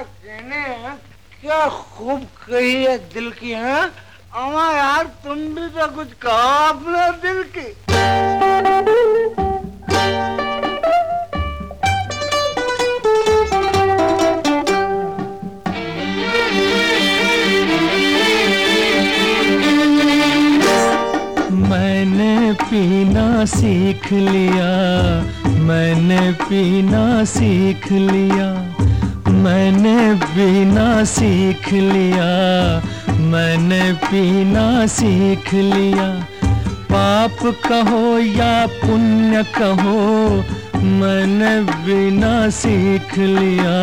क्या खूब कही है दिल की, है? अमा यार, तुम भी तो कुछ कहो अपने दिल की। मैंने पीना सीख लिया, मैंने पीना सीख लिया। मैंने पीना सीख लिया, मैंने पीना सीख लिया। पाप कहो या पुण्य कहो, मैंने बिना सीख लिया,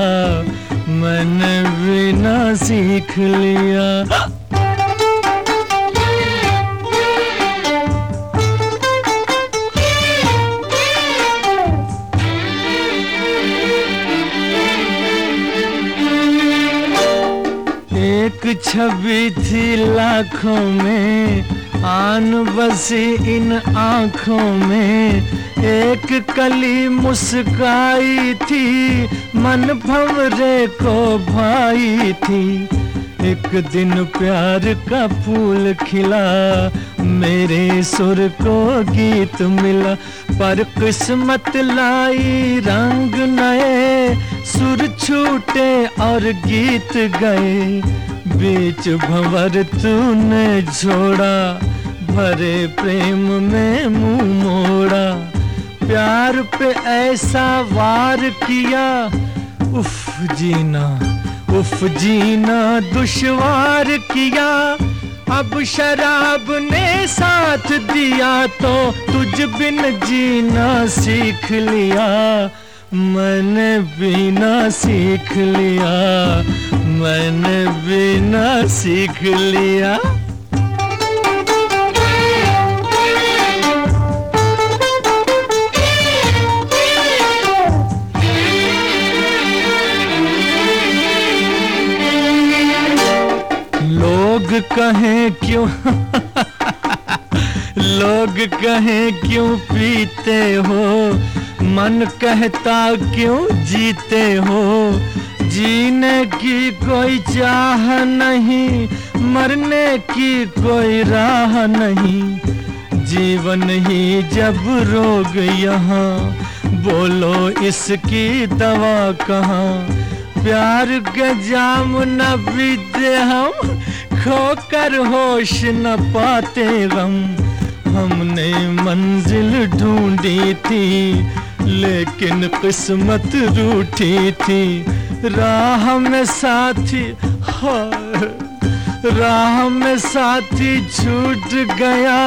मैंने बिना सीख लिया। छवि थी लाखों में, आन बसी इन आँखों में। एक कली मुस्काई थी, मन भवरे को भाई थी। एक दिन प्यार का फूल खिला मेरे सुर को गीत मिला, पर किस्मत लाई रंग नए। सुर छूटे और गीत गए, बीच भंवर तूने छोड़ा भरे प्रेम में मुँह मोड़ा। प्यार पे ऐसा वार किया, उफ जीना उफ जीना दुश्वार किया। अब शराब ने साथ दिया तो तुझ बिन जीना सीख लिया, मैंने बिना सीख लिया, मैंने बिना सीख लिया। लोग कहें क्यों? लोग कहें क्यों पीते हो? मन कहता क्यों जीते हो? जीने की कोई चाह नहीं, मरने की कोई राह नहीं। जीवन ही जब रोग यहाँ, बोलो इसकी दवा कहाँ? प्यार के जाम न पीते हम खोकर होश न पाते गम। हमने मंजिल ढूंढी थी, लेकिन किस्मत रूठी थी। राह में साथी राह में साथी छूट गया,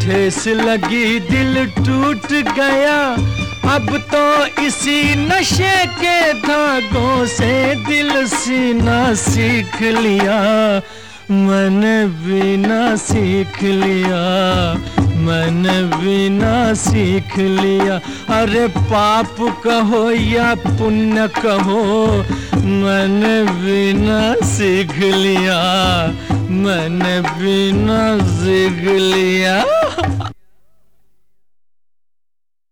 ठेस लगी दिल टूट गया। अब तो इसी नशे के धागों से दिल सीना सीख लिया। मैंने बिना सीख लिया, मैंने बिना सीख लिया। अरे पाप कहो या पुण्य कहो, मन बिना सीख लिया, मन बिना सीख लिया।